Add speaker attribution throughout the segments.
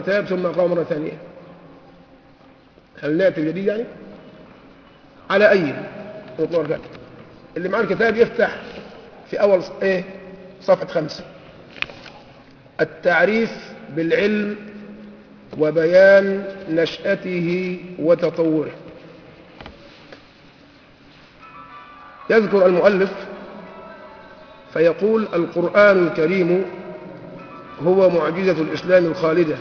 Speaker 1: كتاب ثم أقرأه مرة ثانية. هل نأتي بجديد يعني؟ على أي. اللي معاه الكتاب يفتح في أول إيه؟ صفحة خمسة التعريف بالعلم وبيان نشأته وتطوره. يذكر المؤلف فيقول القرآن الكريم هو معجزة الإسلام الخالدة.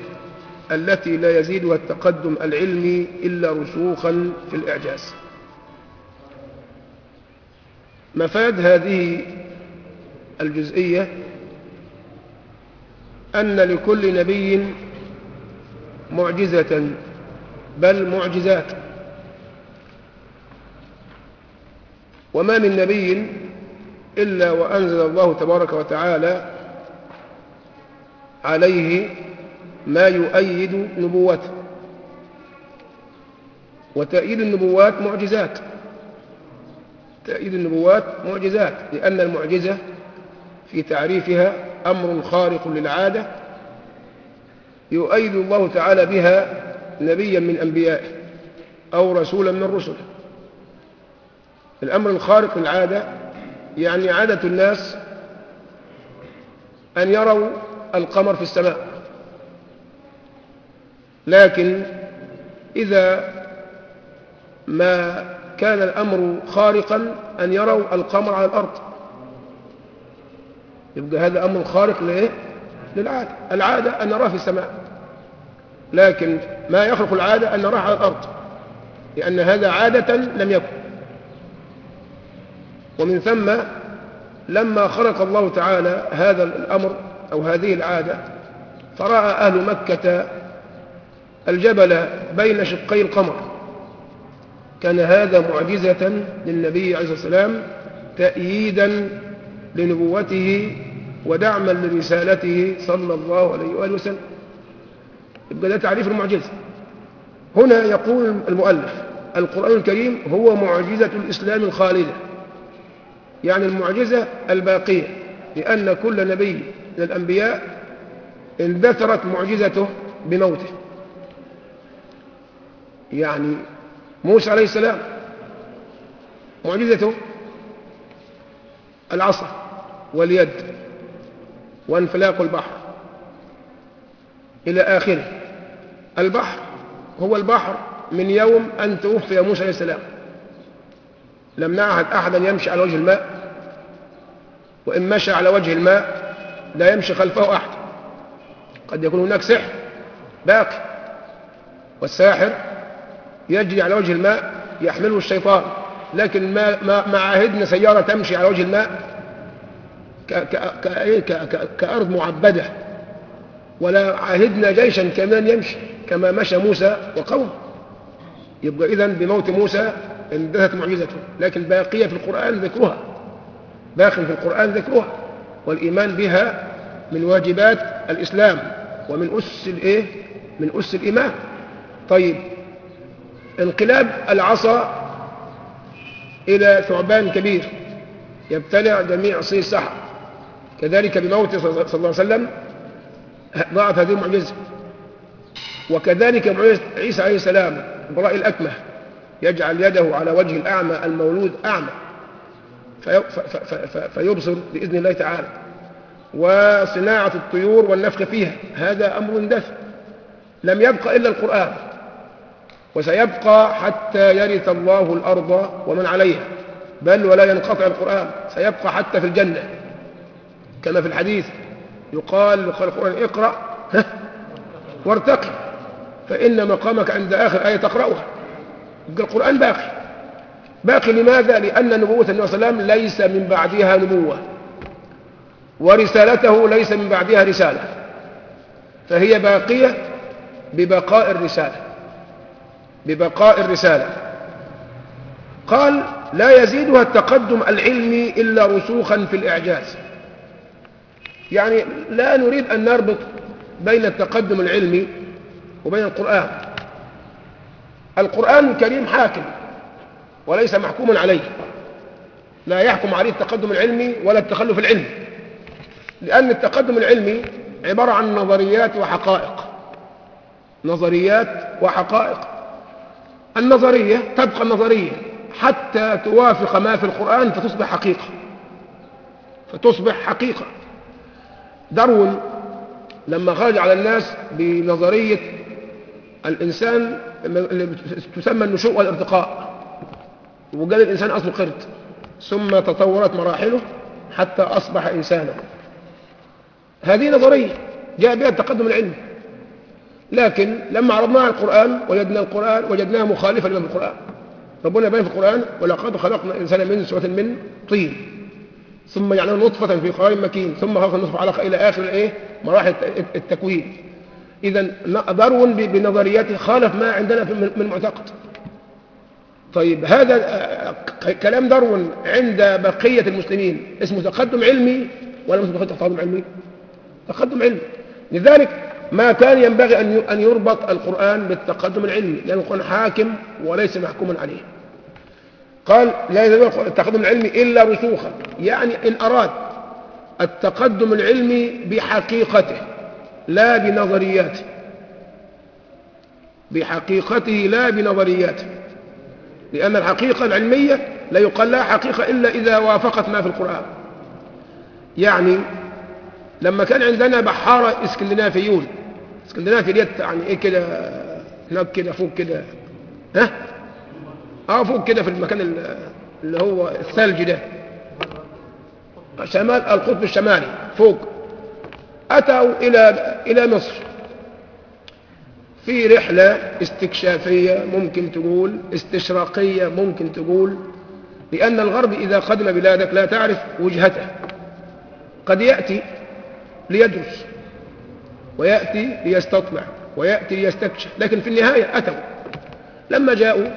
Speaker 1: التي لا يزيدها التقدم العلمي إلا رسوخا في الإعجاز. مفاد هذه الجزئية أن لكل نبي معجزة بل معجزات. وما من نبي إلا وأنزل الله تبارك وتعالى عليه ما يؤيد نبوته. وتأييد النبوات معجزات. تأييد النبوات معجزات لأن المعجزة في تعريفها أمر خارق للعادة يؤيد الله تعالى بها نبيا من أنبيائه أو رسولا من رسله. الأمر الخارق للعادة يعني عادة الناس أن يروا القمر في السماء. لكن إذا ما كان الأمر خارقا أن يروا القمر على الأرض. يبقى هذا أمر خارق لإيه؟ للعادة. العادة أن نراه في السماء. لكن ما يخلق العادة أن نراه على الأرض. لأن هذا عادة لم يكن. ومن ثم لما خلق الله تعالى هذا الأمر أو هذه العادة فرأى أهل مكة الجبل بين شقي القمر. كان هذا معجزة للنبي عليه الصلاة والسلام تأييدا لنبوته ودعما لرسالته صلى الله عليه وآله وسلم. يبقى ده تعريف المعجزة. هنا يقول المؤلف القرآن الكريم هو معجزة الإسلام الخالدة. يعني المعجزة الباقية لأن كل نبي من الأنبياء اندثرت معجزته بموته. يعني موسى عليه السلام معجزته العصا واليد وانفلاق البحر إلى آخره. البحر هو البحر من يوم أن توفي موسى عليه السلام. لم نعهد أحدا يمشي على وجه الماء وإن مشى على وجه الماء لا يمشي خلفه أحد. قد يكون هناك سحر باقي والساحر يجري على وجه الماء يحمله الشيطان. لكن ما, ما, عاهدنا سيارة تمشي على وجه الماء ك كأرض معبدة. ولا عاهدنا جيشا كمان يمشي كما مشى موسى وقوم يبقى إذن بموت موسى اندثت معجزته. لكن باقية في القرآن ذكرها. باق في القرآن ذكرها. والإيمان بها من واجبات الإسلام. ومن أس الإيه؟ من أس الإيمان. طيب انقلاب العصا إلى ثعبان كبير يبتلع جميع صي السحر كذلك بموت صلى الله عليه وسلم ضاعت هذه المعجزة. وكذلك معجزة عيسى عليه السلام براء الأكمه يجعل يده على وجه الأعمى المولود أعمى. في فيبصر بإذن الله تعالى. وصناعة الطيور والنفخ فيها هذا أمر اندثر لم يبقى إلا القرآن. وسيبقى حتى يرث الله الأرض ومن عليها. بل ولا ينقطع القرآن سيبقى حتى في الجنة. كما في الحديث يقال قال القرآن اقرأ وارتقي فإن مقامك عند آخر آية تقرأها. القرآن باقي. باقي لماذا؟ لأن نبوة النبي صلى الله عليه وسلم ليس من بعدها نبوة. ورسالته ليس من بعدها رسالة. فهي باقية ببقاء الرسالة. ببقاء الرسالة. قال لا يزيدها التقدم العلمي إلا رسوخا في الإعجاز. يعني لا نريد أن نربط بين التقدم العلمي وبين القرآن. القرآن الكريم حاكم وليس محكوما عليه. لا يحكم عليه التقدم العلمي ولا التخلف العلمي لأن التقدم العلمي عبارة عن نظريات وحقائق. نظريات وحقائق. النظرية تبقى نظرية حتى توافق ما في القرآن فتصبح حقيقة. فتصبح حقيقة. داروين لما خرج على الناس بنظرية الإنسان اللي تسمى النشوء والارتقاء. وقال الإنسان أصله قرد. ثم تطورت مراحله حتى أصبح إنسانا. هذه نظرية جاء بها التقدم العلمي لكن لما عرضناها على القرآن وجدنا القرآن وجدناها مخالفة لما القرآن. ربنا بين في القرآن ولقد خلقنا الإنسان من سورة من طين ثم جعلنا نطفة في قرار مكين ثم خلقنا نطفة علقة إلى آخر الإيه مراحل التكوين. إذا داروين بنظرياته خالف ما عندنا من معتقد. طيب هذا كلام داروين عند بقية المسلمين. اسمه تقدم علمي ولا اسمه تقدم علمي تقدم علمي. لذلك ما كان ينبغي أن يربط القرآن بالتقدم العلمي لأن القرآن حاكم وليس محكوما عليه. قال لا يزال التقدم العلمي إلا رسوخا. يعني إن أراد التقدم العلمي بحقيقته لا بنظرياته. بحقيقته لا بنظرياته. لأن الحقيقة العلمية لا يقال لها حقيقة إلا إذا وافقت ما في القرآن. يعني لما كان عندنا بحارة إسكندنافيون اسكندنافي ديت يعني إيه كده هناك كده فوق كده ها؟ آه فوق كده في المكان اللي هو الثلج ده. شمال القطب الشمالي فوق. أتوا إلى إلى مصر. في رحلة استكشافية ممكن تقول استشراقية ممكن تقول لأن الغرب إذا قدم بلادك لا تعرف وجهته. قد يأتي ليدرس. ويأتي ليستطلع ويأتي ليستكشف. لكن في النهاية أتوا. لما جاءوا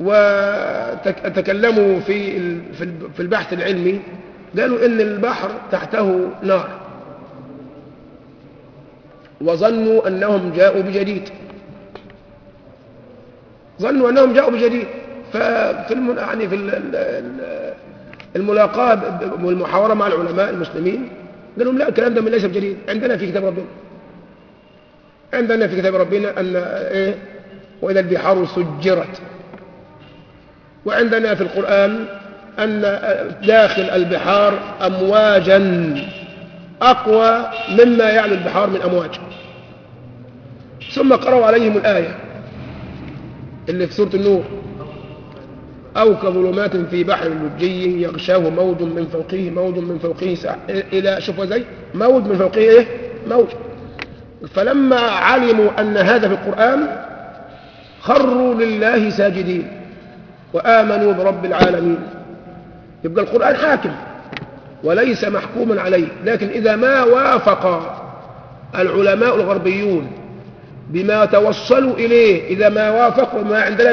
Speaker 1: وتكلموا في في البحث العلمي قالوا إن البحر تحته نار. وظنوا أنهم جاءوا بجديد. ظنوا أنهم جاءوا بجديد. ففي. يعني في الملاقاة والمحاورة مع العلماء المسلمين قالوا لا الكلام ده من ليس بجديد. عندنا في كتاب ربنا. عندنا في كتاب ربنا أن إيه؟ وإذا البحار سجرت. وعندنا في القرآن أن داخل البحار أمواجا أقوى مما يعلو البحار من أمواج ثم قرأوا عليهم الآية اللي في سورة النور. أو كظلمات في بحر لجي يغشاه موج من فوقه موج من فوقه. إلى شوفوا زي موج من فوقه إيه؟ موج فلما علموا أن هذا في القرآن خروا لله ساجدين وآمنوا برب العالمين يبقى القرآن حاكم وليس محكوما عليه لكن إذا ما وافق العلماء الغربيون بما توصلوا إليه. إذا ما وافقوا ما عندنا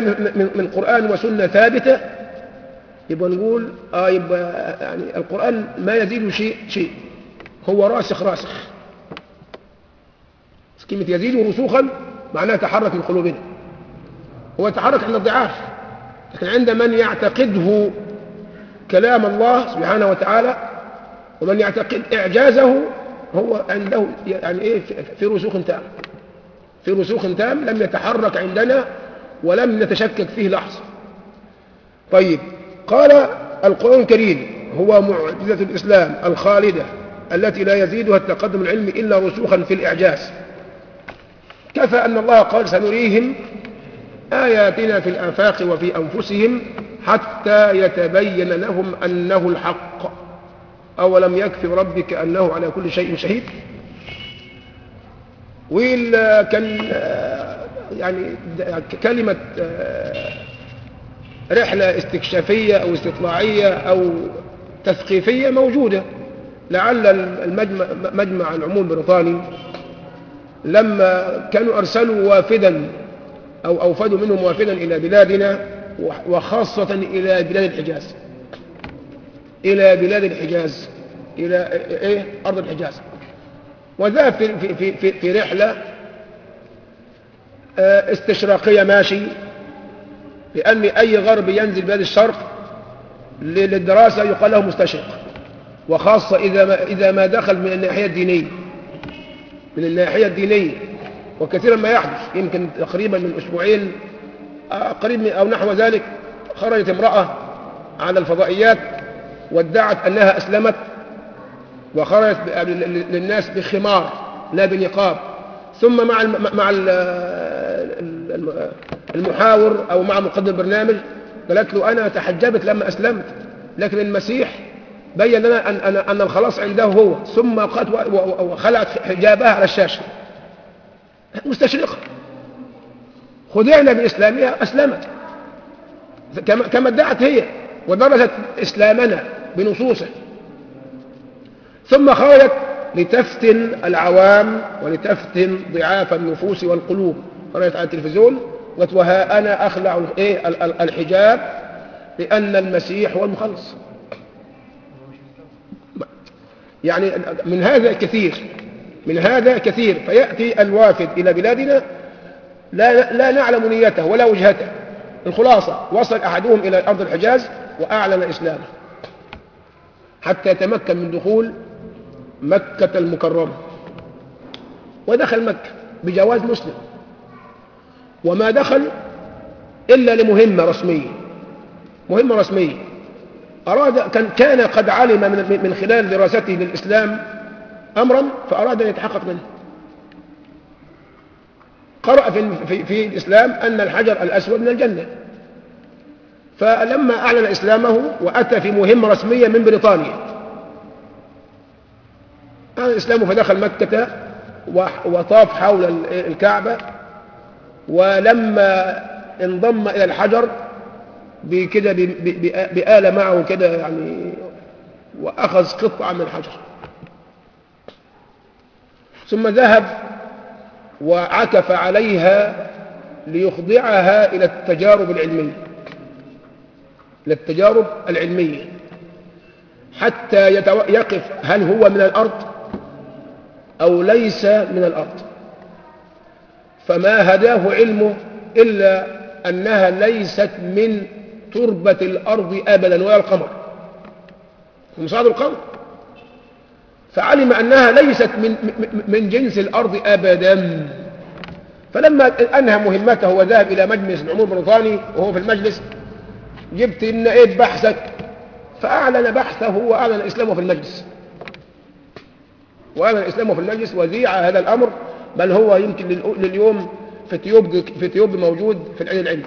Speaker 1: من, قرآن وسنة ثابتة يبقى نقول آه يبقى يعني القرآن ما يزيد شيء شيء. هو راسخ راسخ. كلمة يزيد رسوخا معناها تحرك من قلوبنا هو تحرك عند الضعاف. لكن عند من يعتقده كلام الله سبحانه وتعالى ومن يعتقد إعجازه هو عنده يعني إيه في رسوخ تام. في رسوخ تام لم يتحرك عندنا ولم نتشكك فيه لحظة. طيب قال القرآن الكريم هو معجزة الإسلام الخالدة التي لا يزيدها التقدم العلمي إلا رسوخا في الإعجاز. كفى أن الله قال سنريهم آياتنا في الآفاق وفي أنفسهم حتى يتبين لهم أنه الحق. أولم يكفي ربك أنه على كل شيء شهيد؟ وكان يعني كلمة رحلة استكشافية أو استطلاعية أو تثقيفية موجودة. لعل المجمع مجمع العموم البريطاني لما كانوا أرسلوا وافدا أو أوفدوا منهم وافدا إلى بلادنا وخاصة إلى بلاد الحجاز. إلى بلاد الحجاز إلى إيه أرض الحجاز. وذهب في, في, في, في رحلة استشراقية ماشي لأن أي غرب ينزل بلاد الشرق للدراسة يقال له مستشرق. وخاصة إذا ما, إذا ما دخل من الناحية الدينية. من الناحية الدينية. وكثيرا ما يحدث. يمكن تقريبا من أسبوعين آه، قريب أو نحو ذلك خرجت امرأة على الفضائيات وادعت أنها أسلمت. وخرجت للناس بخمار لا بنقاب. ثم مع مع ال- ال- الم- المحاور أو مع مقدم البرنامج قالت له أنا تحجبت لما أسلمت لكن المسيح بين لنا أن, أن, أن الخلاص عنده هو. ثم وخلعت حجابها على الشاشة. مستشرقة. خدعنا بإسلامها أسلمت كما كما ادعت هي ودرست إسلامنا بنصوصه. ثم خرجت لتفتن العوام ولتفتن ضعاف النفوس والقلوب. خرجت على التلفزيون قالت وها أنا أخلع إيه ال- ال- الحجاب لأن المسيح هو المخلص. يعني من هذا كثير من هذا كثير. فيأتي الوافد إلى بلادنا لا, لا نعلم نيته ولا وجهته. الخلاصة وصل أحدهم إلى أرض الحجاز وأعلن إسلامه حتى يتمكن من دخول مكة المكرمة. ودخل مكة بجواز مسلم. وما دخل إلا لمهمة رسمية. مهمة رسمية. أراد كان قد علم من من خلال دراسته للإسلام أمرا فأراد أن يتحقق منه. قرأ في, في, في الإسلام أن الحجر الأسود من الجنة. فلما أعلن إسلامه وأتى في مهمة رسمية من بريطانيا. أعلن إسلامه فدخل مكة وطاف حول ال- الكعبة ولما انضم إلى الحجر بكده بآلة معه كده يعني وأخذ قطعة من الحجر ثم ذهب وعكف عليها ليخضعها إلى التجارب العلمية إلى التجارب العلمية حتى. يقف هل هو من الأرض أو ليس من الأرض. فما هداه علمه إلا أنها ليست من تربة الأرض أبدا ولا القمر. ومصعد القمر فعلم أنها ليست من, من- من جنس الأرض أبدا. فلما أنهى مهمته وذهب إلى مجلس العموم البريطاني وهو في المجلس جبت إن إيه بحثك؟ فأعلن بحثه وأعلن إسلامه في المجلس. وأعلن إسلامه في المجلس وأذيع هذا الأمر بل هو يمكن لليوم في يوتيوب في يوتيوب موجود في العلم العلمي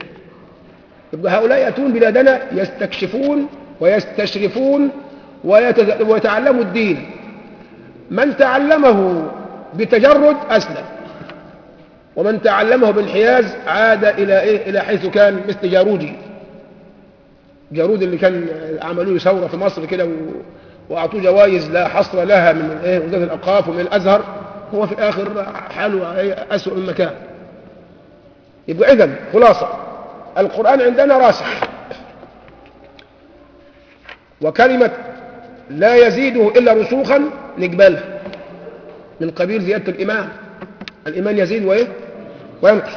Speaker 1: يبقى هؤلاء يأتون بلادنا يستكشفون ويستشرفون ويتعلموا الدين من تعلمه بتجرد أسلم ومن تعلمه بانحياز عاد إلى إيه؟ إلى حيث كان مثل جارودي جارود اللي كان عملوا له ثورة في مصر كده. وأعطوه جوائز لا حصر لها من إيه؟ وزارة الأوقاف ومن الأزهر هو في الآخر حاله إيه؟ أسوأ من مكان يبقى إذن خلاصة القرآن عندنا راسخ وكلمة لا يزيده إلا رسوخا نقبلها من قبيل زيادة الإيمان الإيمان يزيد وإيه وينقص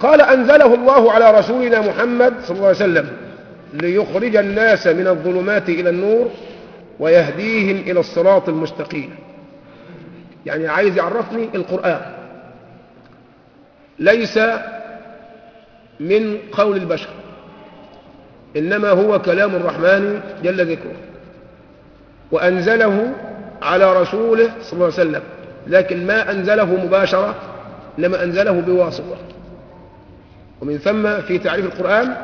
Speaker 1: قال أنزله الله على رسولنا محمد صلى الله عليه وسلم ليخرج الناس من الظلمات إلى النور ويهديهم إلى الصراط المستقيم. يعني عايز يعرفني القرآن. ليس من قول البشر إنما هو كلام الرحمن جل ذكره. وأنزله على رسوله صلى الله عليه وسلم لكن ما أنزله مباشرة لما أنزله بواسطة. ومن ثم في تعريف القرآن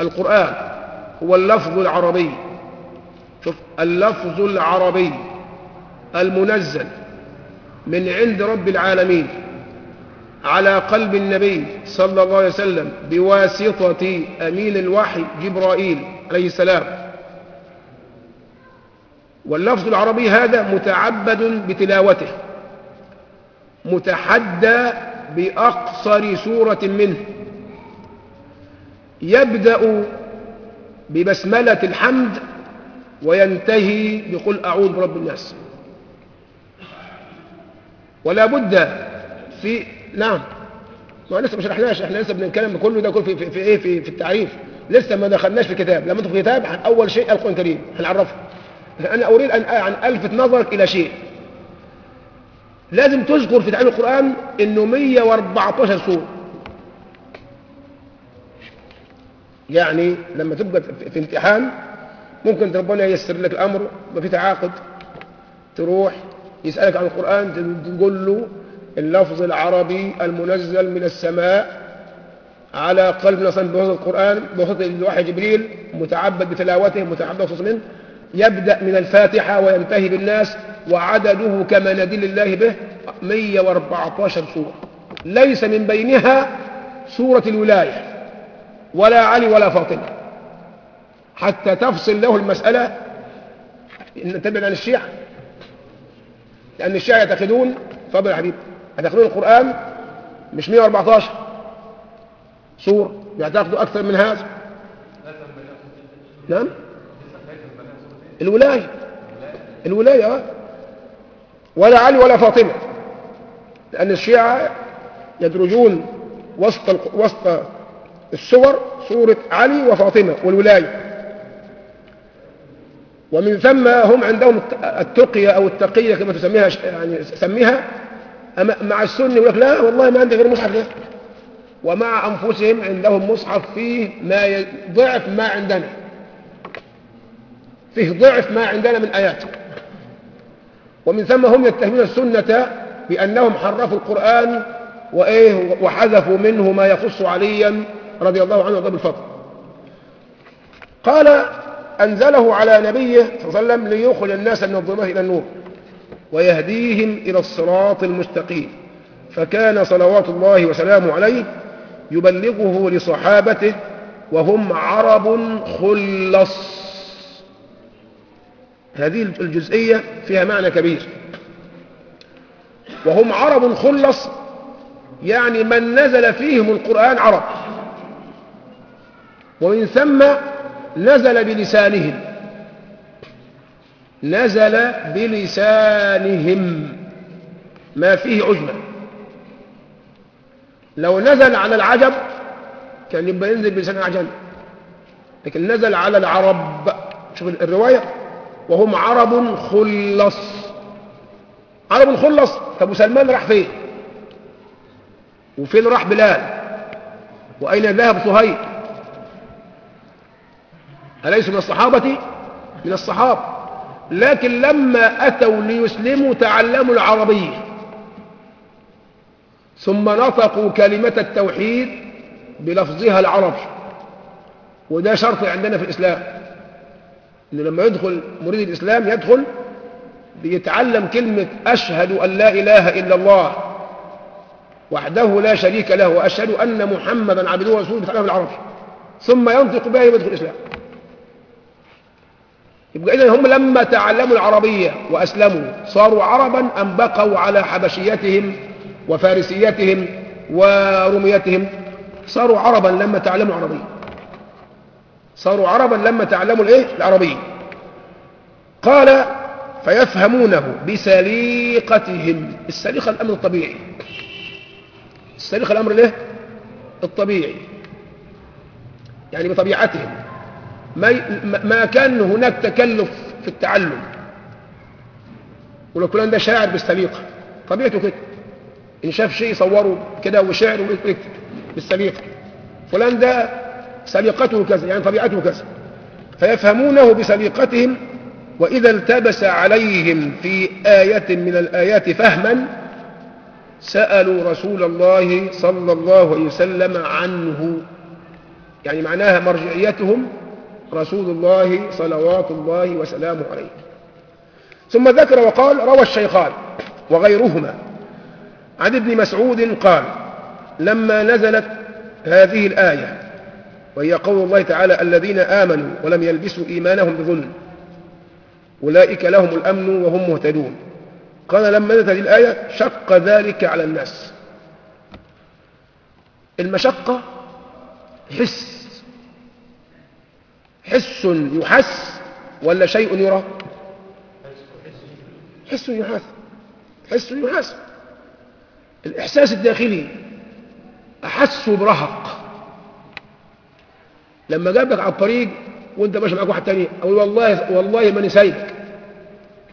Speaker 1: القرآن هو اللفظ العربي. شوف اللفظ العربي المنزل من عند رب العالمين على قلب النبي صلى الله عليه وسلم بواسطة أمين الوحي جبرائيل عليه السلام. واللفظ العربي هذا متعبد بتلاوته متحدى بأقصر سورة منه. يبدأ ببسملة الحمد وينتهي بقل أعوذ برب الناس. ولا بد في نعم. ما لسه ما شرحناش إحنا لسه بنتكلم كله ده كله في, في, في إيه؟ في, في التعريف. لسه ما دخلناش في الكتاب لما ندخل في الكتاب أول شيء القران الكريم هنعرفه. أنا أريد أن ان ألفت نظرك إلى شيء. لازم تذكر في تعليم القرآن إنه 114 سورة. يعني لما تبقى في امتحان ممكن ربنا ييسر لك الأمر ما في تعاقد. تروح يسألك عن القرآن تقول له اللفظ العربي المنزل من السماء على قلب نصن بوسط القرآن بوسط الوحي جبريل متعبد بتلاوته متعبد بوسط منه. يبدأ من الفاتحة وينتهي بالناس وعدده كما ندل الله به 114 سورة. ليس من بينها سورة الولاية ولا علي ولا فاطمة. حتى تفصل له المسألة. إن تبعد عن الشيعة. لأن الشيعة يعتقدون فضل يا حبيبي يعتقدون القرآن مش 114 سورة يعتقدوا أكثر من هذا. نعم؟ الولاية. الولاية آه. ولا علي ولا فاطمة. لأن الشيعة يدرجون وسط وسط السور سورة علي وفاطمة والولاية. ومن ثم هم عندهم التقية أو التقية كما تسميها يعني سميها مع السنة يقول لك لا والله ما عندي غير مصحف ده ومع أنفسهم عندهم مصحف فيه ما ضعف ما عندنا. فيه ضعف ما عندنا من آيات. ومن ثم هم يتهمون السنة بأنهم حرفوا القرآن وإيه وحذفوا منه ما يخص عليا رضي الله عنه وضب الفضل قال أنزله على نبيه صلى الله عليه وسلم ليخرج الناس من الظلمات إلى النور ويهديهم إلى الصراط المستقيم. فكان صلوات الله وسلامه عليه يبلغه لصحابته وهم عرب خلص. هذه الجزئية فيها معنى كبير. وهم عرب خلص يعني من نزل فيهم القرآن عرب. ومن ثم نزل بلسانهم. نزل بلسانهم. ما فيه عجمة لو نزل على العجب كان يبقى ينزل بلسان العجم. لكن نزل على العرب. شوف الرواية. وهم عرب خلص. عرب خلص. طب سلمان راح فين؟ وفين راح بلال؟ وأين ذهب صهيب؟ أليسوا من الصحابة؟ من الصحابة لكن لما أتوا ليسلموا تعلموا العربية. ثم نطقوا كلمة التوحيد بلفظها العربي. وده شرط عندنا في الإسلام. إن لما يدخل مريد الإسلام يدخل بيتعلم كلمة أشهد أن لا إله إلا الله وحده لا شريك له وأشهد أن محمدا عبده ورسوله بتعلم العربي. ثم ينطق بها يدخل الإسلام. يبقى إذن هم لما تعلموا العربية وأسلموا صاروا عربا أم بقوا على حبشيتهم وفارسيتهم ورميتهم صاروا عربا لما تعلموا عربية صاروا عربا لما تعلموا الإيه؟ العربية. قال فيفهمونه بسليقتهم. السليقة الأمر الطبيعي. السليقة الأمر الايه الطبيعي. يعني بطبيعتهم. ما كان هناك تكلف في التعلم. ولو كلان ده شاعر بالسليقة. طبيعته كده. إن شاف شيء يصوره كده وشعر ويكتب بالسليقة. فلان ده سليقته كذا يعني طبيعته كذا. فيفهمونه بسليقتهم وإذا التبس عليهم في آية من الآيات فهما سألوا رسول الله صلى الله عليه وسلم عنه. يعني معناها مرجعيتهم رسول الله صلوات الله وسلامه عليه. ثم ذكر وقال روى الشيخان وغيرهما عن ابن مسعود قال لما نزلت هذه الآية وهي قول الله تعالى الذين آمنوا ولم يلبسوا إيمانهم بظلم أولئك لهم الأمن وهم مهتدون. قال لما نزلت هذه الآية شق ذلك على الناس. المشقة حس حس يحس ولا شيء يرى؟ حس يحس. حس يحس. الإحساس الداخلي أحسه برهق. لما جابك على الطريق وأنت ماشي معاك واحد تاني أقول والله والله ماني سايبك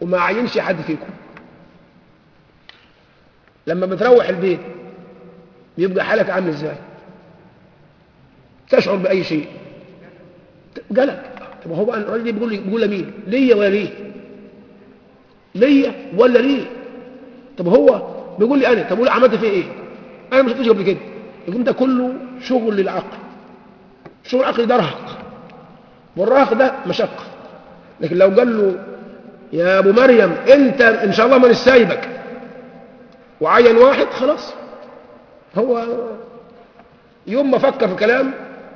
Speaker 1: وما عينش حد فيكم. لما بتروح البيت بيبقى حالك عامل إزاي؟ تشعر بأي شيء؟ قالك طب هو الراجل ده بيقول بيقول لمين؟ ليا ولا ليه؟ ليا ولا ليه؟ طب هو بيقول لي أنا طب بقول عملت فيه إيه؟ أنا ما شفتوش قبل كده. يقول ده كله شغل للعقل. شغل العقل ده رهق. والرهق ده مشقة. لكن لو قال له يا أبو مريم أنت إن شاء الله ما سايبك. وعين واحد خلاص. هو يوم ما فكر في كلام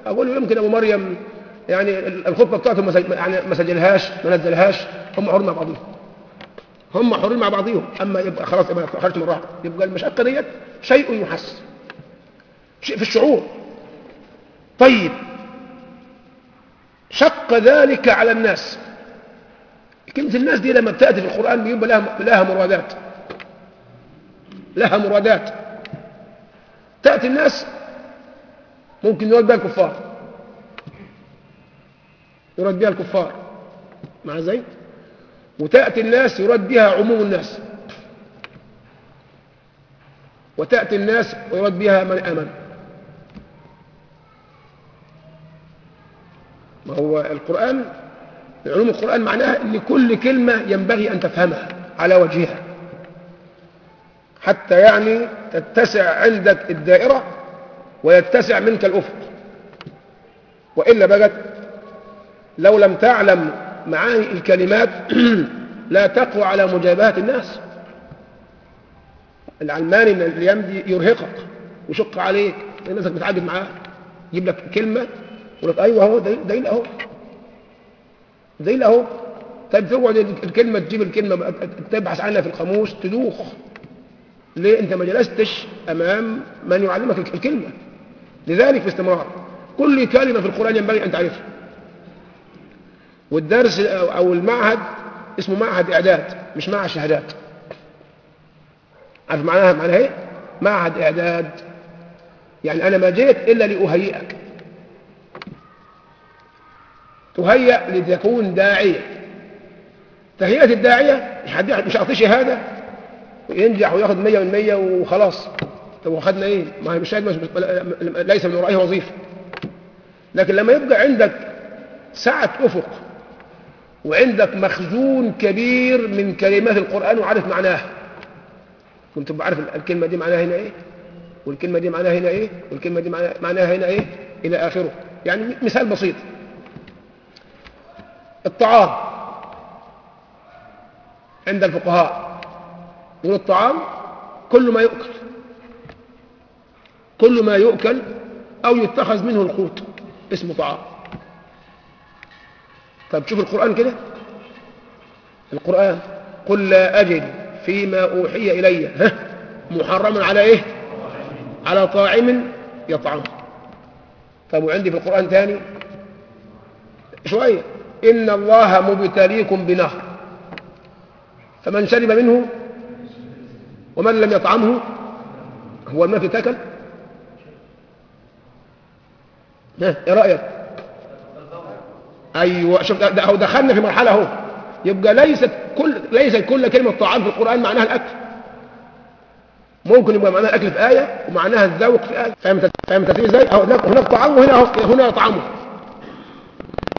Speaker 1: أقول له يمكن أبو مريم يعني الخطبة بتاعته يعني ما سجلهاش ما نزلهاش هم حرين مع بعضهم. هم حرين مع بعضهم أما يبقى خلاص يبقى خرجت من الراحة. يبقى المشقة ديت شيء يحس. شيء في الشعور. طيب. شق ذلك على الناس. كلمة الناس دي لما بتأتي في القرآن بيبقى لها, لها مرادات. لها مرادات. تأتي الناس ممكن يراد بها الكفار. يراد بها الكفار. مع زي وتأتي الناس يراد بها عموم الناس. وتأتي الناس ويراد بها من آمن. ما هو القرآن؟ علوم القرآن معناها أن كل كلمة ينبغي أن تفهمها على وجهها. حتى يعني تتسع عندك الدائرة ويتسع منك الأفق. وإلا بقت لو لم تعلم معاني الكلمات لا تقوى على مجابهة الناس. العلماني من الأيام دي يرهقك ويشق عليك الناس بتعاقد معاه يجيب لك كلمة يقول لك أيوه أهو دليل أهو. دليل أهو. طيب تقعد الكلمة تجيب الكلمة تبحث عنها في القاموس تدوخ. ليه أنت ما جلستش أمام من يعلمك الكلمة؟ لذلك باستمرار كل كلمة في القرآن ينبغي أن تعرفها. والدرس أو المعهد اسمه معهد إعداد مش معهد شهادات. عارف معناها؟ معناها إيه؟ معهد إعداد. يعني أنا ما جيت إلا لأهيئك. تهيأ لتكون داعية. تهيئة الداعية مش أعطيه شهادة؟ وينجح وياخد مية من مية وخلاص. طب وخدنا إيه؟ ما هي مش ليس من ورائه وظيفة. لكن لما يبقى عندك سعة أفق وعندك مخزون كبير من كلمات القرآن وعارف معناها كنت بعرف الكلمة دي معناها هنا إيه؟ والكلمة دي معناها هنا إيه؟ والكلمة دي معناها هنا إيه؟ إلى آخره. يعني مثال بسيط. الطعام. عند الفقهاء. يقول الطعام كل ما يؤكل. كل ما يؤكل أو يتخذ منه القوت اسمه طعام. طب شوف القرآن كده. القرآن قل لا أجد فيما أوحي إلي. ها؟ محرما على إيه؟ على طاعم يطعم. طب وعندي في القرآن تاني؟ شوية. إن الله مبتليكم بنهر. فمن شرب منه ومن لم يطعمه هو الماء في تاكل إيه رأيك؟ أيوه شوف ده هو دخلنا في مرحلة أهو. يبقى ليست كل ليس كل كلمة طعام في القرآن معناها الأكل. ممكن يبقى معناها الأكل في آية ومعناها الذوق في آية. فهمت فهمت إزاي؟ أهو هناك طعام وهنا هنا طعامه.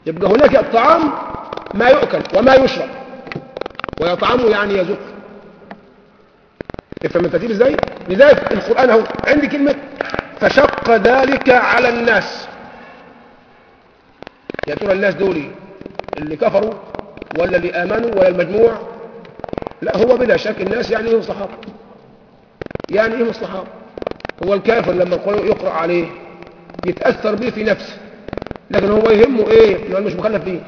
Speaker 1: يبقى هناك الطعام ما يؤكل وما يشرب. ويطعمه يعني يذوق. تفهم الترتيب إزاي؟ لذلك القرآن أهو عندي كلمة فشق ذلك على الناس. يا ترى الناس دول اللي كفروا ولا اللي آمنوا ولا المجموع؟ لا هو بلا شك الناس يعني إيه الصحابة. يعني إيه الصحابة. هو الكافر لما القرآن يقرأ عليه يتأثر به في نفسه لكن هو يهمه إيه؟ انه مش مخلف به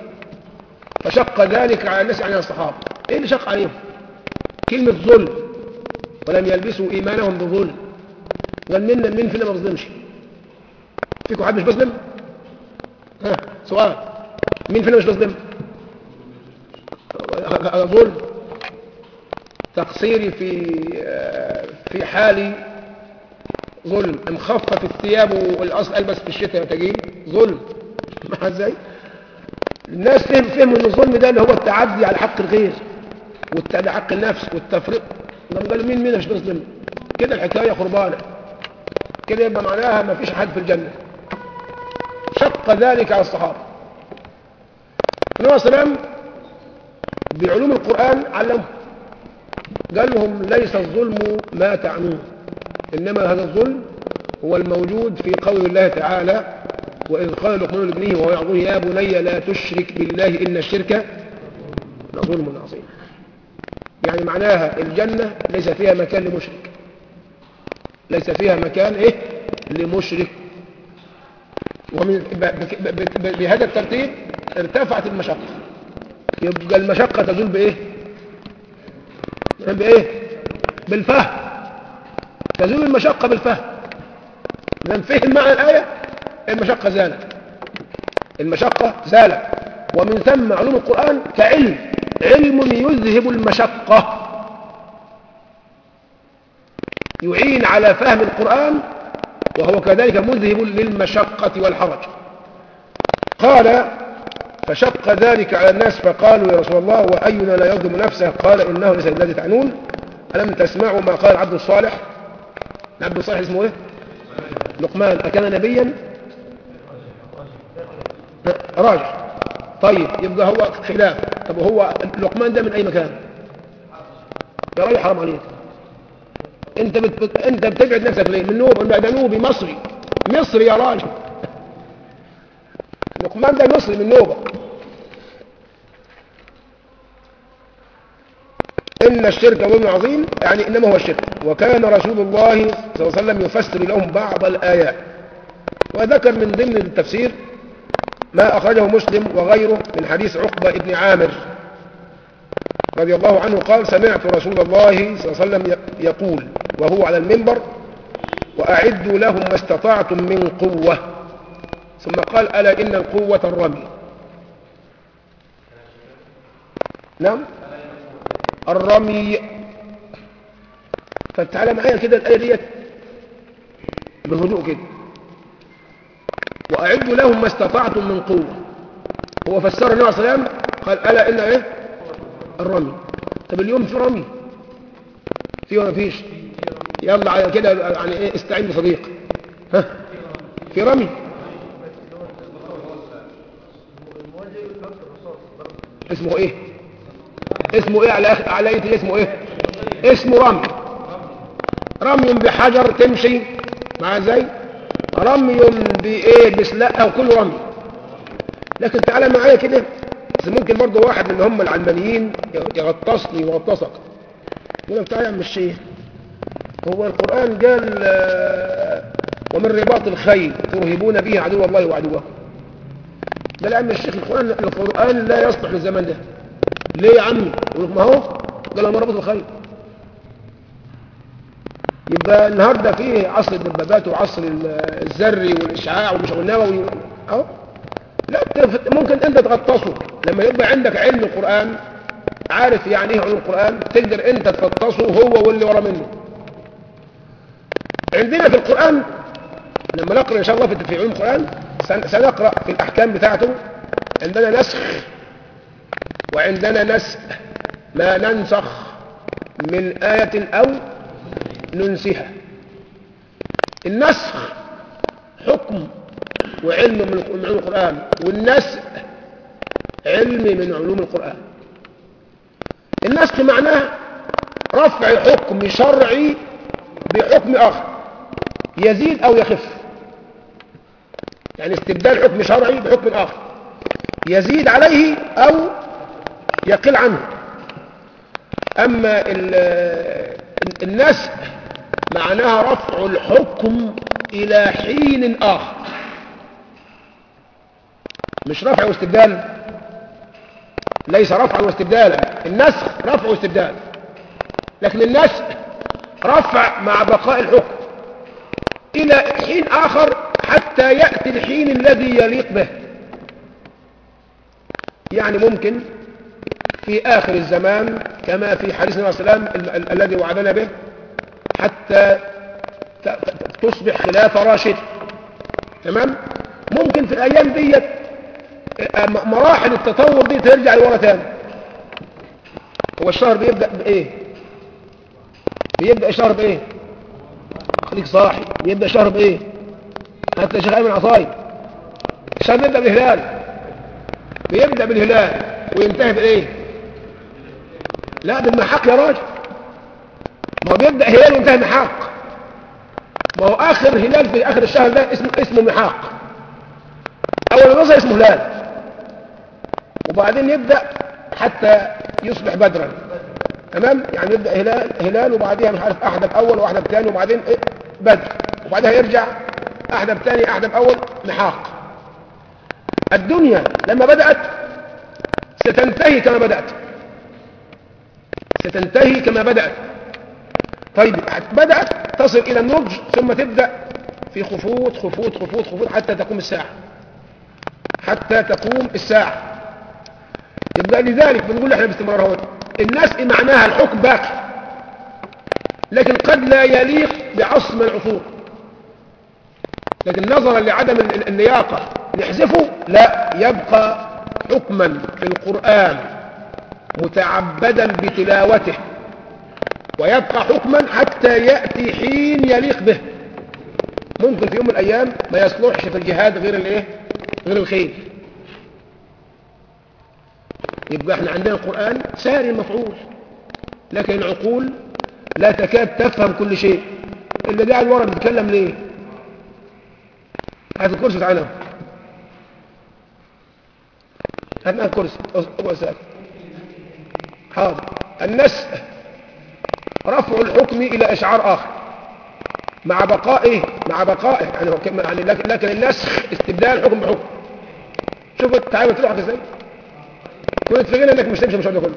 Speaker 1: فشق ذلك على الناس يعني الصحابة. إيه اللي شق عليهم؟ كلمة ظلم. ولم يلبسوا إيمانهم بظلم. قال مين فينا ما بظلمش. فيكم حد مش بظلم ها؟ سؤال. مين فينا مش بظلم ظلم تقصيري في في حالي ظلم. مخفف الثياب والاصل ألبس في الشتاء تجيب ظلم. مع إزاي؟ الناس فهم فهموا إن الظلم ده اللي هو التعدي على حق الغير والتعدي حق النفس والتفريق. لما قالوا مين مين مش بظلم كده الحكاية خربانة كده يبقى معناها ما فيش حد في الجنة. شق ذلك على الصحابة. النبي صلى الله عليه وسلم بعلوم القرآن علمهم قال لهم ليس الظلم ما تعنون. إنما هذا الظلم هو الموجود في قول الله تعالى وإذ قال لقمان لابنه وهو يعظه يا بني لا تشرك بالله إن الشرك لظلم عظيم. يعني معناها الجنة ليس فيها مكان لمشرك. ليس فيها مكان إيه؟ لمشرك. بهذا الترتيب ارتفعت المشقة. يبقى المشقة تزول بإيه؟ بإيه؟ بالفهم. تزول المشقة بالفهم. من فهم معنى الآية المشقة زالت. المشقة زالت. ومن ثم علوم القرآن كعلم. علم يذهب المشقة. يعين على فهم القرآن وهو كذلك مذهب للمشقة والحرج. قال فشق ذلك على الناس فقالوا يا رسول الله وأينا لا يظلم نفسه؟ قال إنه ليس الذي تعنون؟ ألم تسمعوا ما قال عبد الصالح؟ عبد الصالح اسمه إيه؟ لقمان. أكان نبيا؟ راجع طيب يبقى هو خلاف. طب هو لقمان ده من أي مكان؟ يا راجل حرام عليك. انت بت... انت بتبعد نفسك ليه؟ من نوب ده نوبي مصري. مصري يا راجل. لقمان ده مصري من نوبة. إن الشرك ظلم عظيم يعني إنما هو الشرك. وكان رسول الله صلى الله عليه وسلم يفسر لهم بعض الآيات. وذكر من ضمن التفسير ما أخرجه مسلم وغيره من حديث عقبة ابن عامر. رضي الله عنه قال سمعت رسول الله صلى الله عليه وسلم يقول وهو على المنبر وأعدوا لهم ما استطعتم من قوة. ثم قال ألا إن القوة الرمي. نعم؟ الرمي فتعالى معايا كده الآية ديت بهدوء كده. وأعدوا لهم ما استطعتم من قوة. هو فسر النبي صلى الله عليه قال ألا إن إيه؟ الرمي. طب اليوم في رمي. في ولا فيش؟ يلا على كده يعني إيه استعين بصديق. ها؟ في رمي. اسمه إيه؟ اسمه إيه؟ على على إيه اسمه إيه؟ اسمه رمي. رمي بحجر تمشي مع زي. رمي بإيه؟ بسلاح أو كله رمي. لكن تعالى معايا كده. ممكن برضه واحد من هم العلمانيين يغطسني ويغطسك يقول لك تعالى يا عم الشيخ هو القرآن قال ومن رباط الخيل ترهبون به عدو الله وعدوه. ده يا عم الشيخ القرآن القرآن لا يصلح للزمن ده. ليه يا عمي؟ يقول ما هو؟ قال ومن رباط الخيل؟ يبقى النهارده فيه عصر الدبابات وعصر الذري والإشعاع ومش النووي. أهو. لا ممكن أنت تغطسه. لما يبقى عندك علم القرآن عارف يعني إيه علم القرآن تقدر أنت تغطسه هو واللي ورا منه. عندنا في القرآن لما نقرأ إن شاء الله في علم القرآن سنقرأ في الأحكام بتاعته. عندنا نسخ وعندنا نسخ. ما ننسخ من آية أو ننسها. النسخ حكم وعلم من علوم القرآن والنسخ علم من علوم القرآن. النسخ معناه رفع حكم شرعي بحكم آخر يزيد أو يخف. يعني استبدال حكم شرعي بحكم آخر يزيد عليه أو يقل عنه. أما النسخ معناها رفع الحكم إلى حين آخر. مش رفع واستبدال. ليس رفعا واستبدالا النسخ رفع واستبدال. لكن النسخ رفع مع بقاء الحكم. إلى حين آخر حتى يأتي الحين الذي يليق به. يعني ممكن في آخر الزمان كما في حديث النبي صلى الله عليه وسلم ال الذي وعدنا به حتى تصبح خلافة راشد. تمام؟ ممكن في الأيام ديت مراحل التطور دي ترجع لورا تاني. هو الشهر بيبدأ بإيه؟ بيبدأ الشهر بإيه؟ خليك صاحي. يبدأ شهر بإيه؟ حتى شغال من عصايب الشهر بيبدأ بالهلال بيبدأ بالهلال. وينتهي بإيه؟ لا بالمحاق يا راجل. ما هو بيبدأ هلال وينتهي محاق. ما هو آخر هلال في آخر الشهر ده اسمه اسمه محاق. أول نظر اسمه هلال. وبعدين يبدأ حتى يصبح بدرا. تمام؟ يعني يبدأ هلال هلال وبعديها مش عارف أحدب أول وأحدب ثاني وبعدين إيه؟ بدر. وبعدها يرجع أحدب ثاني أحدب أول محاق. الدنيا لما بدأت ستنتهي كما بدأت. ستنتهي كما بدأت. طيب بدأت تصل إلى النضج ثم تبدأ في خفوت خفوت خفوت خفوت حتى تقوم الساعة. حتى تقوم الساعة. يبقى لذلك بنقول إحنا باستمرار هو الناس معناها الحكم باقي لكن قد لا يليق بعصر من العصور لكن نظرا لعدم اللياقة نحذفه لا يبقى حكما في القرآن متعبدا بتلاوته. ويبقى حكما حتى يأتي حين يليق به. ممكن في يوم من الأيام ما يصلحش في الجهاد غير الإيه؟ غير الخيل يبقى إحنا عندنا القرآن ساري مفعول لكن العقول لا تكاد تفهم كل شيء. اللي قاعد ورا بيتكلم ليه؟ هات الكرسي تعالى هات الكرسي اقعد ساكت حاضر. النسخ رفع الحكم إلى أشعار آخر. مع بقائه مع بقائه يعني, يعني لكن, النسخ استبدال الحكم بحكم. شوف التعامل تروح إزاي؟ تفكرين إنك مش تمشي مش ده كله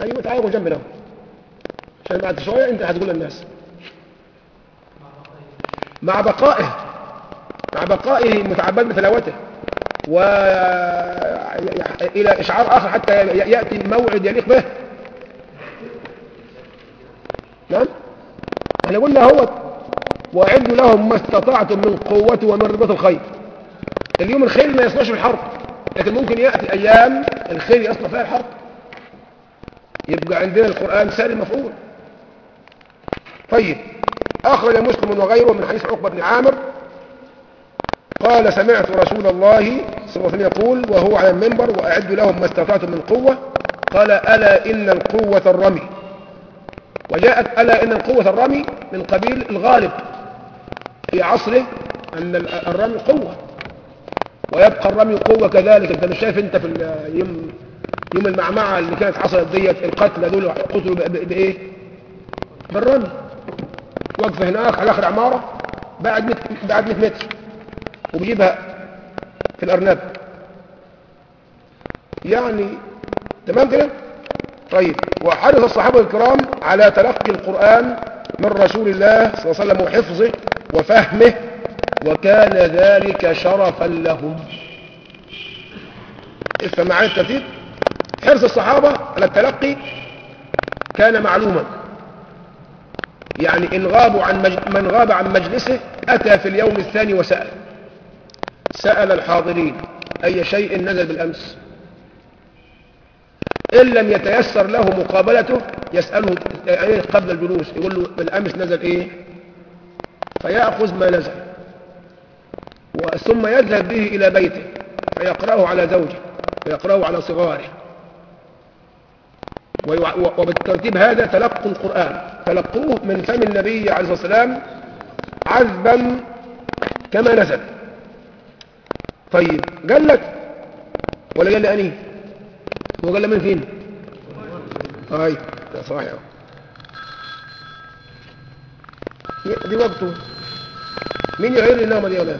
Speaker 1: أيوه تعالوا جنبنا. اهو عشان بعد شوية أنت هتقول للناس. مع بقائه مع بقائه متعبد بتلاوته و إلى إشعار آخر حتى يأتي موعد يليق به. نعم؟ إحنا قلنا هو واعدوا لهم ما استطعتم من قوة ومن رباط الخير. اليوم الخير ما في الحرب. لكن ممكن يأتي أيام الخير يصلح فيها الحرب يبقى عندنا القرآن ساري مفعول. طيب أخرج مسلم وغيره من حديث عقبة بن عامر. قال سمعت رسول الله صلى الله عليه وسلم يقول وهو على المنبر وأعدوا لهم ما استطعتم من قوة. قال ألا إن القوة الرمي. وجاءت ألا إن القوة الرمي من قبيل الغالب في عصره أن الرمي قوة. ويبقى الرمي قوة كذلك. أنت مش شايف أنت في يوم يوم المعمعة اللي كانت حصلت ديت القتلى دول قتلوا بإيه؟ بالرمي. وقف هناك على آخر عمارة بعد 100 بعد 100 متر. وبيجيبها في الأرنب. يعني تمام كده؟ طيب. وحرص الصحابة الكرام على تلقي القرآن من رسول الله صلى الله عليه وسلم وحفظه وفهمه وكان ذلك شرفا لهم. إفهم معايا الترتيب حرص الصحابة على التلقي كان معلوما. يعني إن غابوا عن مج... من غاب عن مجلسه أتى في اليوم الثاني وسأل. سأل الحاضرين أي شيء نزل بالأمس؟ إن لم يتيسر له مقابلته يسأله يعني قبل الجلوس يقول له بالأمس نزل إيه؟ فيأخذ ما نزل. ثم يذهب به إلى بيته فيقرأه على زوجه ويقرأه على صغاره. وبالترتيب هذا تلقوا القرآن تلقوه من فم النبي عليه الصلاة والسلام عذبا كما نزل. طيب قال لك ولا قال لي أني هو قال من فين؟ هاي ده صحيح. دي وقته. مين يغير لي النومة دي يا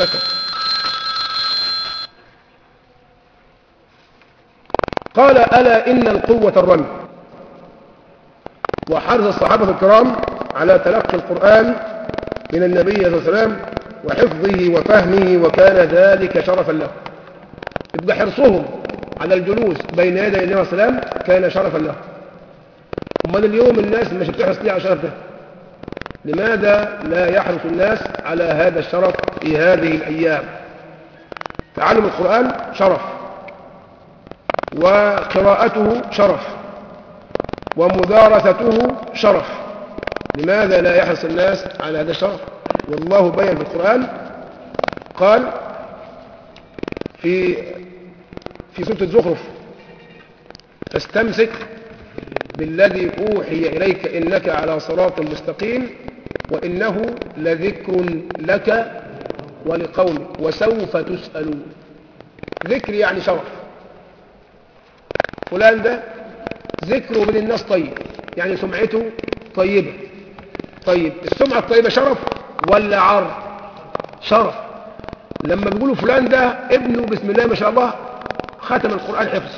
Speaker 1: سكت قال ألا إن القوة الرمي. وحرص الصحابة الكرام على تلقي القرآن من النبي صلى الله عليه وسلم وحفظه وفهمه وكان ذلك شرفا له. يبقى حرصهم على الجلوس بين يدي النبي صلى الله عليه وسلم كان شرفا له. أمال اليوم الناس مش بتحرص ليه على الشرف ده لماذا لا يحرص الناس على هذا الشرف في هذه الأيام؟ تعلم القرآن شرف وقراءته شرف ومدارسته شرف. لماذا لا يحرص الناس على هذا الشرف؟ والله بين في القرآن قال في في سورة الزخرف فاستمسك بالذي أوحي إليك إنك على صراط مستقيم وإنه لذكر لك ولقومك وسوف تسألون. ذكر يعني شرف. فلان ده ذكره بين الناس طيب يعني سمعته طيبة. طيب السمعة الطيبة شرف ولا عار؟ شرف. لما بيقولوا فلان ده ابنه بسم الله ما شاء الله ختم القرآن حفظ.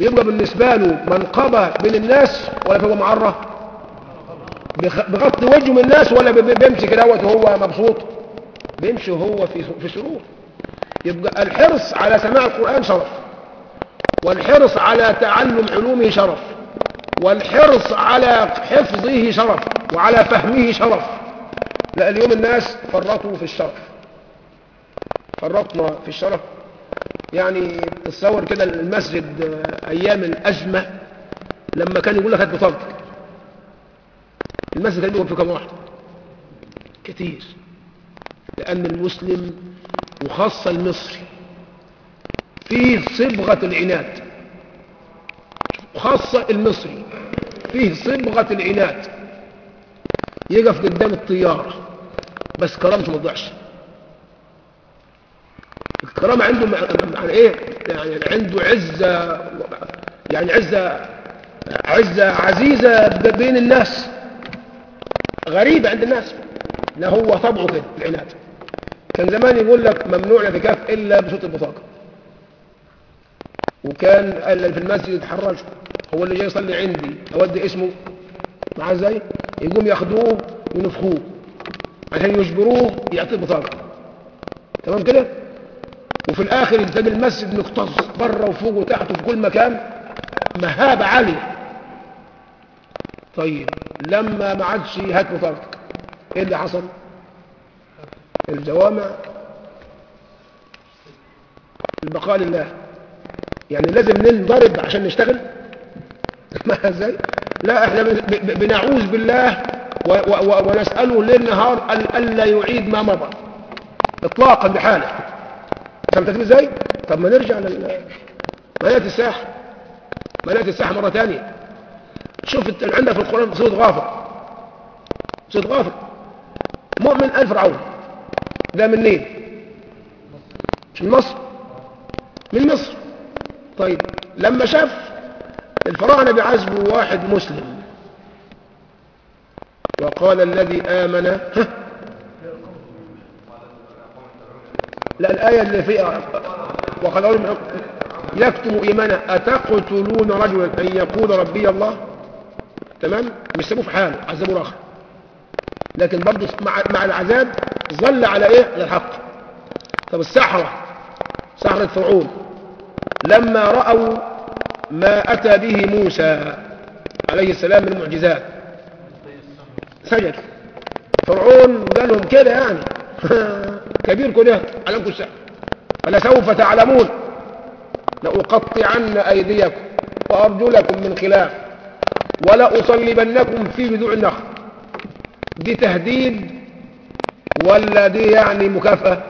Speaker 1: يبقى بالنسبة له منقبة بين الناس ولا هو معرة؟ بغطي وجهه من الناس ولا بيمشي كده وهو مبسوط. بيمشي وهو في في سرور. يبقى الحرص على سماع القرآن شرف. والحرص على تعلم علومه شرف. والحرص على حفظه شرف. وعلى فهمه شرف. لا اليوم الناس فرطوا في الشرف. فرطنا في الشرف. يعني تصور كده المسجد أيام الأزمة لما كان يقول لك هات بطاقتك. المسجد يقول في كم واحد؟ كتير لأن المسلم وخاصة المصري فيه صبغة العناد. وخاصة المصري فيه صبغة العناد. يقف قدام الطيارة. بس كرامته ما تضيعش. الكرامة عنده يعني إيه؟ يعني عنده عزة يعني عزة عزة عزيزة بين الناس. غريبة عند الناس. لا هو طبعه كده العناد. كان زمان يقول لك ممنوع الاعتكاف إلا بصوت البطاقة. وكان اللي في المسجد يتحرجوا هو اللي جاي يصلي عندي. أودي اسمه. معاه إزاي يقوم ياخدوه وينفخوه. عشان يجبروه يعطيه البطاقة. تمام كده؟ وفي الآخر تلاقي المسجد مكتظ بره وفوق وتحت وفي كل مكان. مهابة عالية طيب. لما ما عادش هات بطاقتك إيه اللي حصل؟ الجوامع البقاء لله يعني لازم ننضرب عشان نشتغل؟ ما إزاي؟ لا إحنا بنعوذ بالله ونسأله ليل نهار ألا يعيد ما مضى. اطلاقا بحاله. فهمت إزاي؟ طب ما نرجع لل ملات الساحة ملات الساحة مرة ثانية. شوف عندك في القرآن سورة غافر. سورة غافر. مؤمن ألف فرعون ده منين من مصر؟ من مصر. طيب لما شاف الفراعنة بيعذبوا واحد مسلم وقال الذي آمن ها؟ لا الآية اللي فيها وقال أولهم يكتم إيمانا أتقتلون رجلا أن يقول ربي الله؟ تمام؟ مش سابوه في حاله عذبوه آخر لكن برضه مع, مع العذاب ظل على إيه؟ على الحق. طب السحرة سحرة فرعون لما رأوا ما أتى به موسى عليه السلام من المعجزات سجد. فرعون قال لهم كده يعني. كبير كده علمكم السحر فلسوف تعلمون لأقطعن أيديكم وأرجلكم من خلاف. ولأصلبنكم في جذوع النخل دي تهديد ولا دي يعني مكافأة؟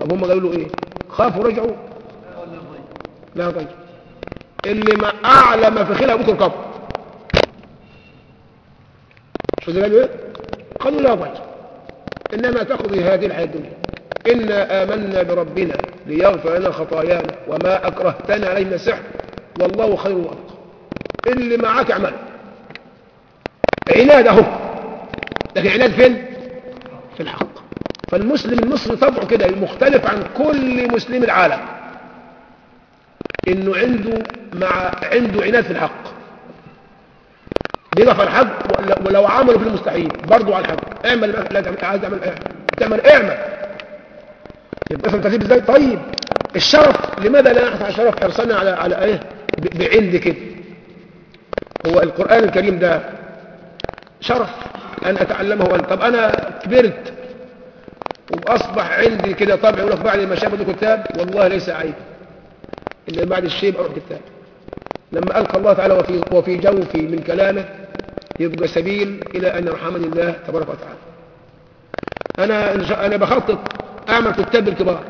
Speaker 1: طب هم قالوا له إيه؟ خافوا رجعوا. لا طيب. اللي ما أعلم في خلق أبوك القبر شو قالوا إيه؟ قالوا لا طيب. إنما تقضي هذه الحياة الدنيا. إنا آمنا بربنا ليغفر لنا خطايانا وما أكرهتنا عليه من السحر. والله خير وأبقى. اللي معاك اعمل. عناد اهو لكن عناد فين؟ في الحق. فالمسلم المصري طبعه كده مختلف عن كل مسلم العالم. إنه عنده مع عنده عناد في الحق. بيقف الحق ولو عملوا في المستحيل. برضه على الحق. اعمل لا تعمل عايز تعمل تعمل اعمل. يبقى افهم ترتيب إزاي؟ طيب. الشرف. لماذا لا نحن على شرف حرصنا على على إيه؟ بعند كده. هو القرآن الكريم ده شرف أن أتعلمه أنا طب أنا كبرت وأصبح عندي كده طبع يقول لك بعد ما شاب كتاب والله ليس عيب إلا بعد الشيب أروح كتاب. لما ألقى الله تعالى وفي, وفي جوفي من كلامه يبقى سبيل إلى أن يرحمني الله تبارك وتعالى. أنا أنا بخطط أعمل كتاب بالكبار.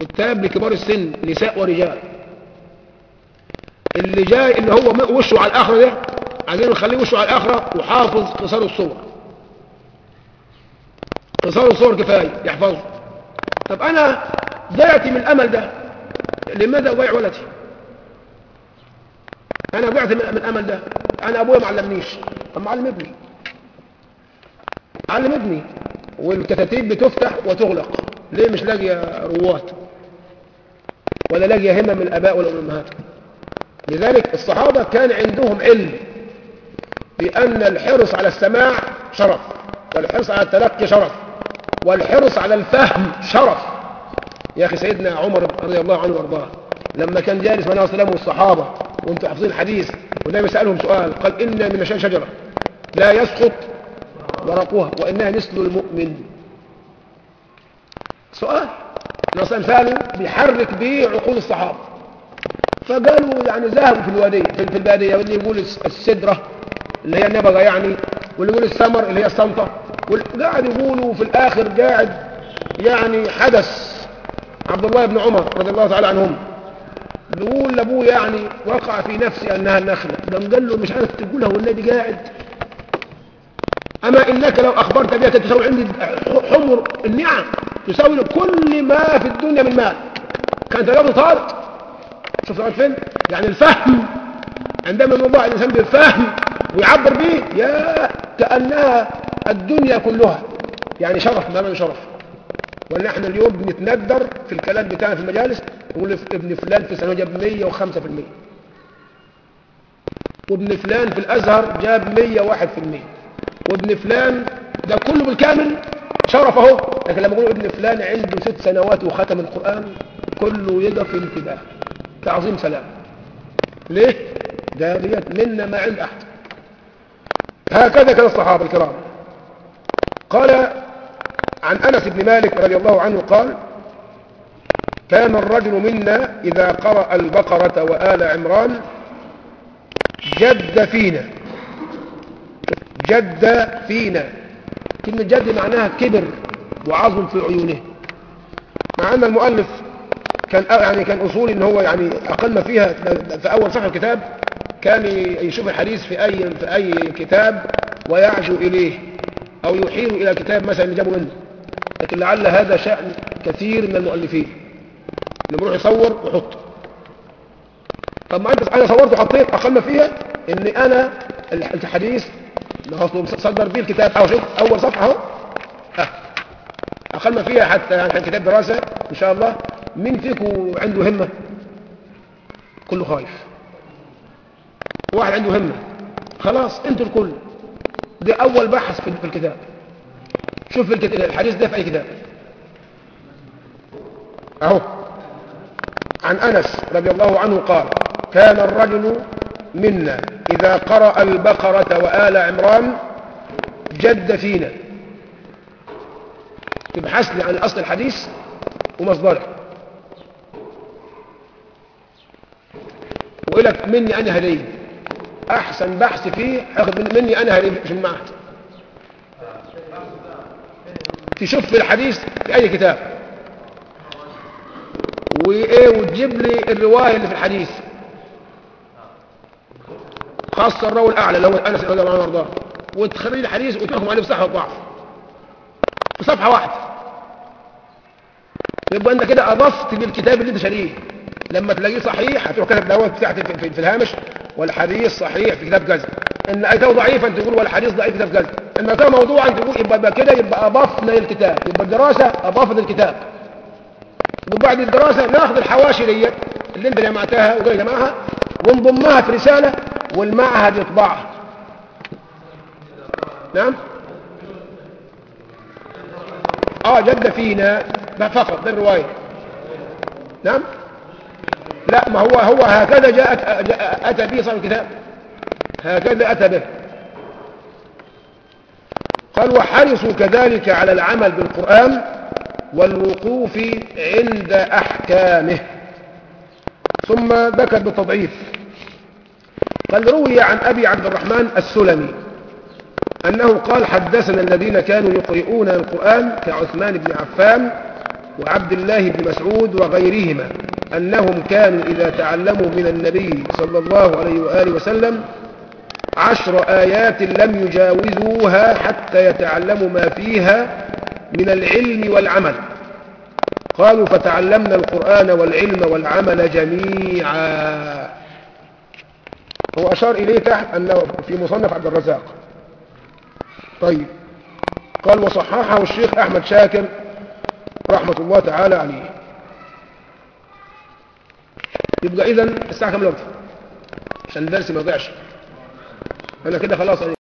Speaker 1: كتاب لكبار السن نساء ورجال. اللي جاي اللي هو وشه على الآخرة ده عايزين نخليه وشه على الآخرة وحافظ قصار الصور. قصار الصور كفاية يحفظه. طب أنا ضيعت من الأمل ده لماذا أضيع ولدي؟ أنا ضيعت من الأمل ده أنا أبويا ما علمنيش. طب ما علم ابني. علم ابني والكتاتيب بتفتح وتغلق. ليه مش لاقيه رواد ولا لاقيه همم من الآباء ولا الأمهات. لذلك الصحابة كان عندهم علم بان الحرص على السماع شرف والحرص على التلقي شرف والحرص على الفهم شرف. يا أخي سيدنا عمر رضي الله عنه وأرضاه لما كان جالس مع النبي صلى والصحابه وأنتم حافظين الحديث والنبي سألهم سؤال قال ان من الشجره شجرة لا يسقط ورقها وإنها مثل المؤمن. سؤال مثلا ثاني بيحرك به عقول الصحابة. فقالوا يعني ذهبوا في الوادية في البادية واللي يقول السدرة اللي هي النبغة يعني واللي يقول السمر اللي هي الصمتة. قاعد يقولوا في الآخر قاعد يعني حدث. عبد الله بن عمر رضي الله تعالى عنهم. بيقول لأبوه يعني وقع في نفسي أنها النخلة. قام قال له مش عارف تقولها والنبي قاعد. أما إنك لو أخبرت بها تساوي عندي حمر النعم تساوي كل ما في الدنيا من مال. كانت لابد طارق شوف فين؟ يعني الفهم. عندما يوضع الإنسان بالفهم ويعبر به يا كأنها الدنيا كلها. يعني شرف ما من شرف؟ ونحن اليوم بنتندر في الكلام بتاعنا في المجالس نقول ابن فلان في الثانوية جاب 105% وابن فلان في الأزهر جاب 101% وابن فلان ده كله بالكامل شرف أهو. لكن لما يقولوا ابن فلان عنده ست سنوات وختم القرآن كله في انتباه. تعظيم سلام. ليه؟ ده ديت منا ما عند أحد. هكذا كان الصحابة الكرام. قال عن أنس بن مالك رضي الله عنه قال كان الرجل منا إذا قرأ البقرة وآل عمران جد فينا. جد فينا. كلمة جد معناها كبر وعظم في عيونه. مع أن المؤلف كان يعني كان أصول إن هو يعني أقل ما فيها في أول صفحة الكتاب كان يشوف الحديث في أي في أي كتاب ويعجو إليه أو يحيل إلى كتاب مثلا اللي جابه منه لكن لعل هذا شأن كثير من المؤلفين. اللي بيروح يصور ويحط. طب ما أنت أنا صورت وحطيت أقل ما فيها إن أنا الحديث صدر فيه الكتاب. أو شوف أول صفحة أهو. أه. أقل ما فيها حتى يعني كتاب دراسة إن شاء الله. مين فيكم عنده همة؟ كله خايف. واحد عنده همة. خلاص أنتوا الكل. ده أول بحث في الكتاب. شوف الحديث ده في أي كتاب. أهو. عن أنس رضي الله عنه قال كان الرجل منا إذا قرأ البقرة وآل عمران جد فينا. تبحث لي عن أصل الحديث ومصدره. وإلك مني أنا هديه أحسن بحث فيه أخذ مني أنا هديه في المعهد تشوف في الحديث في أي كتاب. وإيه وتجيب لي الرواية اللي في الحديث. خاصة الراوي الأعلى هو أنس رضي الله عنه وأرضاه. وتخرج الحديث وتحكم عليه بصحة وضعف. في صفحة واحدة يبقى أنت كده أضفت للكتاب اللي أنت شاريه. لما تلاقيه صحيح هتروح كتب الأول بتاعت في, في, الهامش والحديث صحيح في كتاب كذا إن أتاه ضعيفا تقول والحديث ضعيف في كتاب كذا إن أتاه موضوعا تقول يبقى كده يبقى أضفنا للكتاب. يبقى الدراسة أضافت الكتاب وبعد الدراسة ناخذ الحواشي ديت اللي انت جمعتها وغير جمعها ونضمها في رسالة والمعهد يطبعها. نعم؟ آه جد فينا فقط ده الرواية. نعم؟ لا ما هو هو هكذا جاءت أتى به صاحب الكتاب. هكذا أتى به. قال وحرصوا كذلك على العمل بالقرآن والوقوف عند أحكامه. ثم ذكر بالتضعيف. قال روي عن أبي عبد الرحمن السلمي أنه قال حدثنا الذين كانوا يقرؤون القرآن كعثمان بن عفان وعبد الله بن مسعود وغيرهما. أنهم كانوا إذا تعلموا من النبي صلى الله عليه وآله وسلم عشر آيات لم يجاوزوها حتى يتعلموا ما فيها من العلم والعمل. قالوا فتعلمنا القرآن والعلم والعمل جميعا. هو أشار إليه تحت أنه في مصنف عبد الرزاق. طيب. قال وصححه الشيخ أحمد شاكر رحمة الله تعالى عليه. يبقى إذن الساعة كم الوقت؟ عشان الدرس ما يضيعش. أنا كده خلاص